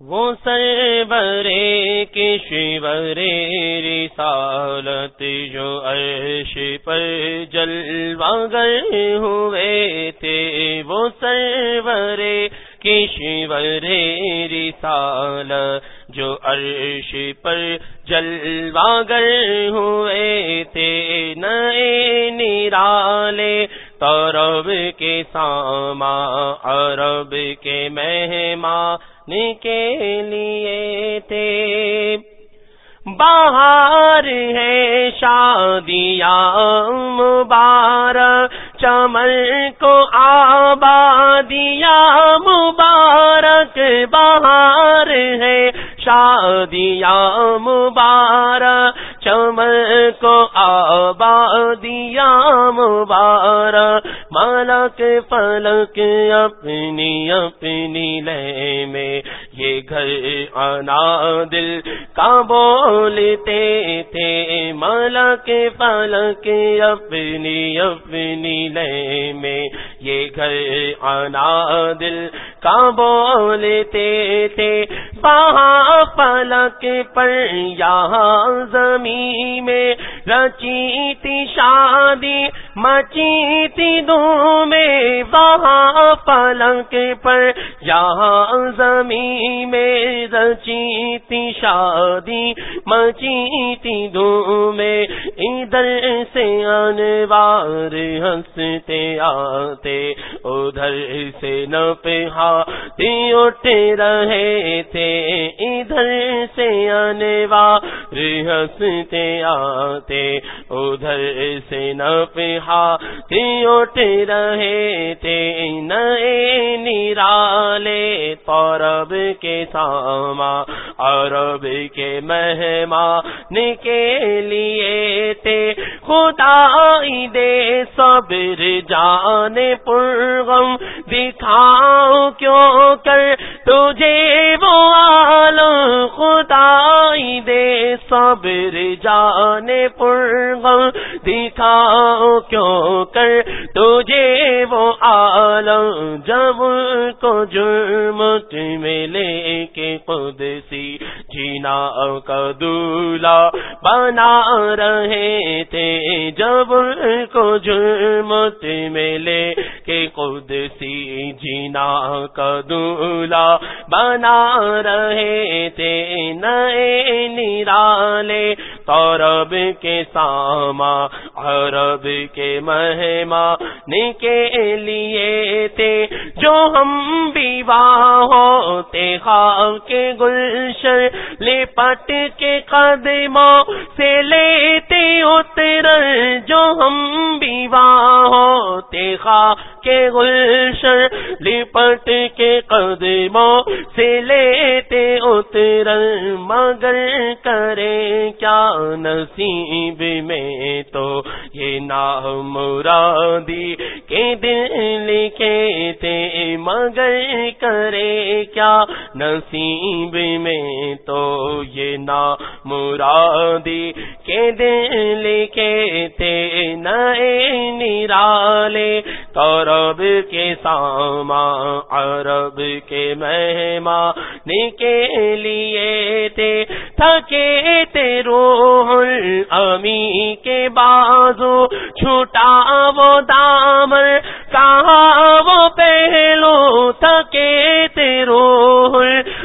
وہ سربرے کشور رسالت جو عرش پر جلوہ گر ہوئے تھے، وہ سربر کشور رسالت جو عرش پر جلوہ گر ہوئے تھے۔ نئے نرالے تورب کے ساما، عرب کے مہمان کے لیے تھے باہر ہے شادیا مبارک چمن کو آبادیا مبارک باہر ہے شادیا مبارک چمن کو آبادیا مبارک مالک پلک اپنی آنا دل کا بولتے تھے۔ مالک کے اپنی اپنی لے میں یہ گھر آنا دل کا بولتے تھے۔ بہا پلک پر یہاں زمین میں رچی تھی شادی مچی تھی میں وہاں پلک پر یہاں زمین میں رچی تھی شادی مچی تھی میں ادھر سے انوار ہنستے آتے، ادھر سے نہ اٹھ رہے تھے۔ ادھر سے انوار ہنستے آتے، ادھر سے نہ اٹھ رہے تھے، نئے نرالے پورب کے ساما عرب کے مہمان کے لیے تھے۔ خدا دے صبر جانے پرغم دکھاؤ، کیوں کر تجھے صبر جانے پرغم دکھاؤ کیوں بنا رہے تھے۔ جب کو جرم میں لے کے قدسی جینا کا دولا بنا رہے تھے۔ نئے نرالے تورب کے ساما، عرب کے مہمان کے لیے تھے۔ جو ہم ہوتے خواہ کے گلشن لے پٹ کے قدموں سے لیتے اتر جو ہم ہوتے خواہ کے گلشن لپٹ کے قدموں سے لیتے اتر، مگر کرے کیا نصیب میں تو یہ نام مرادی کے دل لکھے تھے، مگر کرے کیا نصیب میں تو یہ نا مرادی کے دل لکھے تھے نئے نرالے تورب کے ساما عرب کے مہمان کے لیے تھے تھکے تھے روح امی کے بازو چھوٹا وہ دامر کہاں وہ پہلو تکے تیرو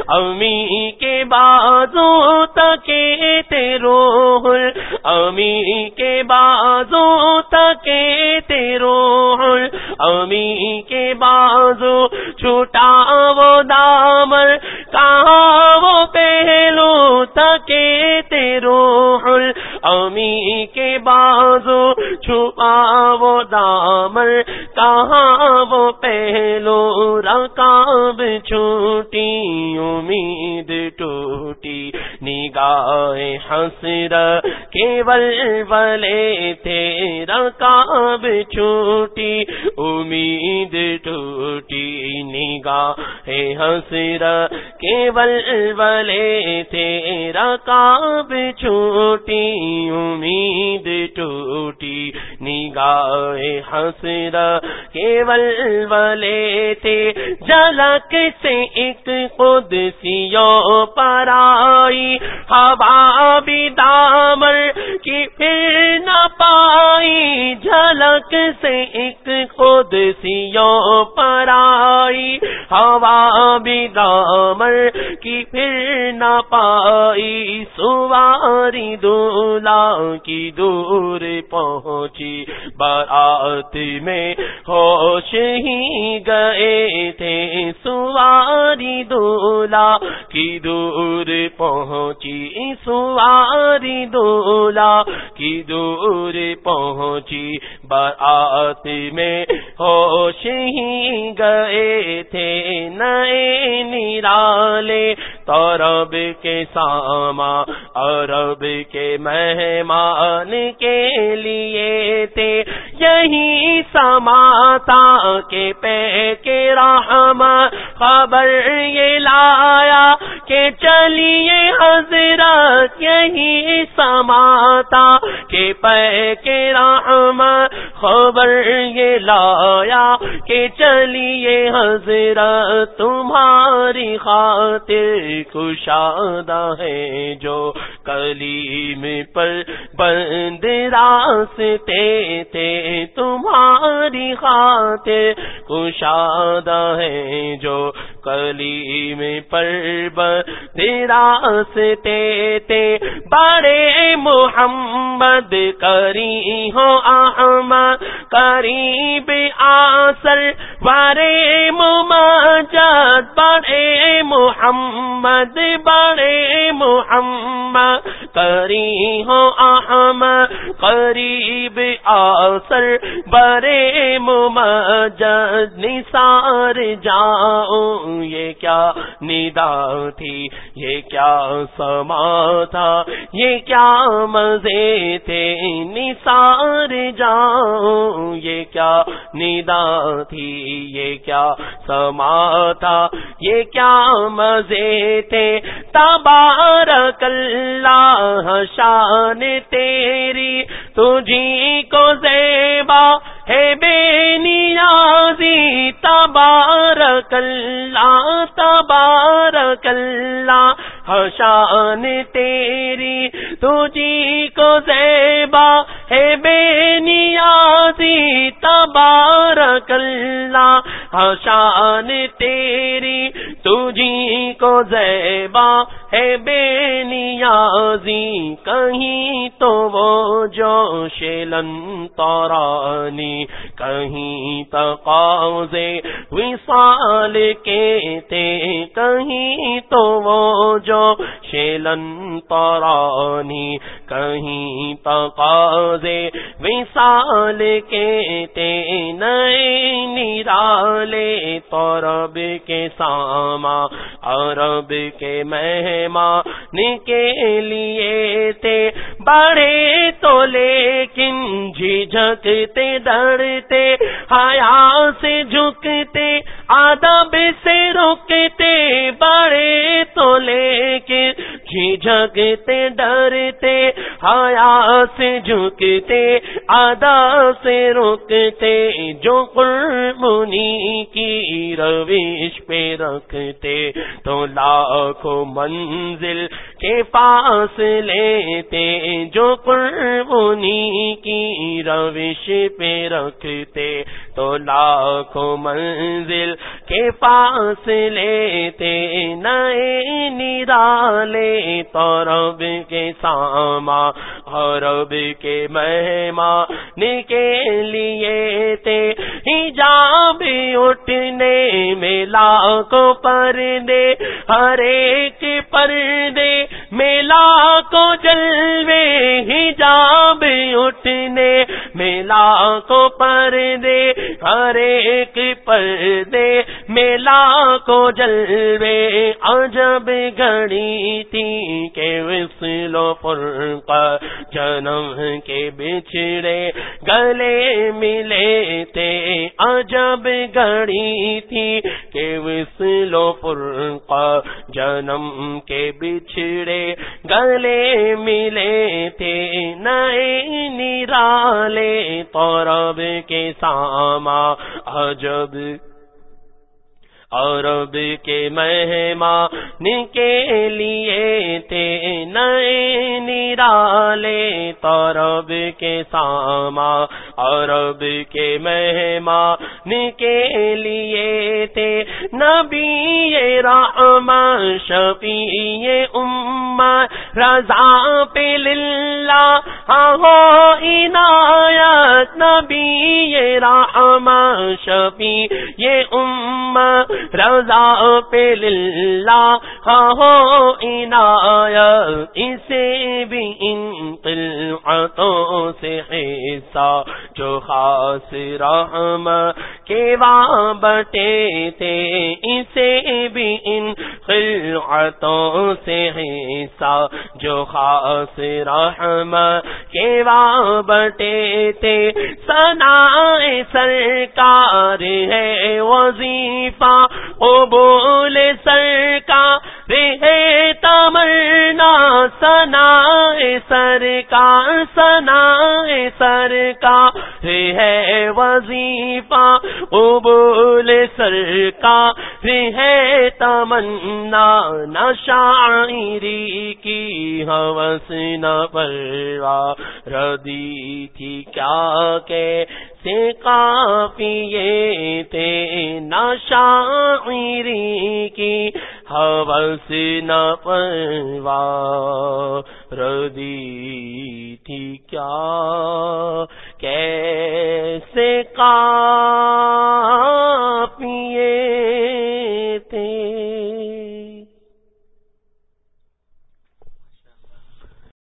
امی کے بازو تکے تیرو امی کے بازو تکے تیرو وہ پہلو رکاب چھوٹی، امید ٹوٹی۔ نگاہ حسر کیول بلے تھے، رکاب چھوٹی، امید ٹوٹی۔ نگاہ حسر کیول ولے تیرا کاب چھوٹی، امید ٹوٹی۔ نگاہ حسر کیول ولے تھے جلک سے ایک خود سیوں پر آئی۔ ہوا بھی دامر کی پھر نہ پائی۔ جھلک سے ایک خود سیوں پر ہوا بھی دامر کی پھر نہ پائی۔ سوا سواری دولا کی دور پہنچی۔ بارات میں ہوش ہی گئے تھے، سواری دولا کی دور پہنچی۔ سواری دولا کی دور پہنچی۔ بارات میں ہوش ہی گئے تھے، نئے نرالے تورب کے ساما عرب کے مہمان کے لیے تھے۔ یہی سماتا کے پہ کے رحمت خبر یہ لایا کہ چلیے حضرت یہی سماتا کے پہ کے رحم خبر یہ لایا کہ چلیے حضرت تمہاری خاطر کشادہ ہے جو کلیم پر بند راستے تھے تمہاری خاطر کشادہ ہے جو ہاں کلیم پر بند راستے تھے بڑے محمد کری ہو احمد، قریب آسر بڑے مماجد بڑے محمد بڑے محمد، کری ہو احمد، قریب آسر بڑے مماجد، نثار جاؤ یہ کیا ندا تھی؟ یہ کیا سما تھا؟ یہ کیا مزے تھے؟ نثار جاؤ یہ کیا ندا تھی؟ یہ کیا سما تھا؟ یہ کیا مزے تھے؟ تبارک اللہ شان تیری، تجھی کو زیبا ہے بے نیازی تبارک اللہ تبارک اللہ حشان تیری، تجھی کو زیبا ہے بے نیازی تبارک اللہ حشان تیری، تجھی کو زیبا ہے بے نیازی، کہیں تو وہ جو شیلن تورانی، کہیں تقاضے وصال کے تھے، کہیں تو وہ جو شیلن تورانی، کہیں تقاضے وصال کے تھے، نئے نرالے تورب کے ساما عرب کے مہمان کے لیے تھے۔ بڑے تو لیکن جھجکتے ڈرتے حیا سے جھکتے، آداب سے رکتے۔ بڑے تو لیکن جھجکتے ڈرتے، حیا سے جھکتے آدا سے رکتے، جو قربنی کی روش پہ رکھتے، تو لاکھوں منزل کے پاس لیتے، جو قربنی کی روش پہ رکھتے تو لاکھوں منزل کے پاس لیتے، نئے نرالے تو رب کے ساما اور رب کے مہمان کے لیے تھے۔ حجاب اٹھنے میں لاکھوں پردے، ہر ایک پردے میلا کو جلوے حجاب بھی اٹھنے میلا کو پر دے، ہر ایک پر دے میلا کو جلوے، عجب گھڑی تھی کہ وسلو پر جنم کے بچھڑے گلے ملے تھے، عجب گھڑی تھی کہ وسلو پر جنم کے بچھڑے گلے ملے تھے، نئے نرالے پورب کے ساما عجب عرب کے مہمان کے لیے تھے نئے نرالے تورب کے ساما عرب کے مہمان کے لیے تھے نبی رحم شفیع ام رضا پہ للہ ہاں ہو عنایت نبی، یہ رحم شفیع یہ ام رضا پہ للہ ہاں ہو عنایت، اسے بھی ان قلعتوں سے حصہ، جو خاص رحم کے وہاں بٹے تھے، اسے بھی ان خلعتوں سے حصہ، جو خاص رحم کے وہاں بٹے تھے۔ سنا سرکار ہے، وظیفہ قبول سرکار ہے۔ تمنا سر کا سنا سر کا ہے وظیفہ، قبول سر کا ہے تمنا، نہ شاعری کی حوث، نہ پروا ردی تھی۔ کیا کہ سے کافیے تھے؟ نہ شاعری کی حوث نہ پروا ردی تھی کیا کیسے کا پیے تھے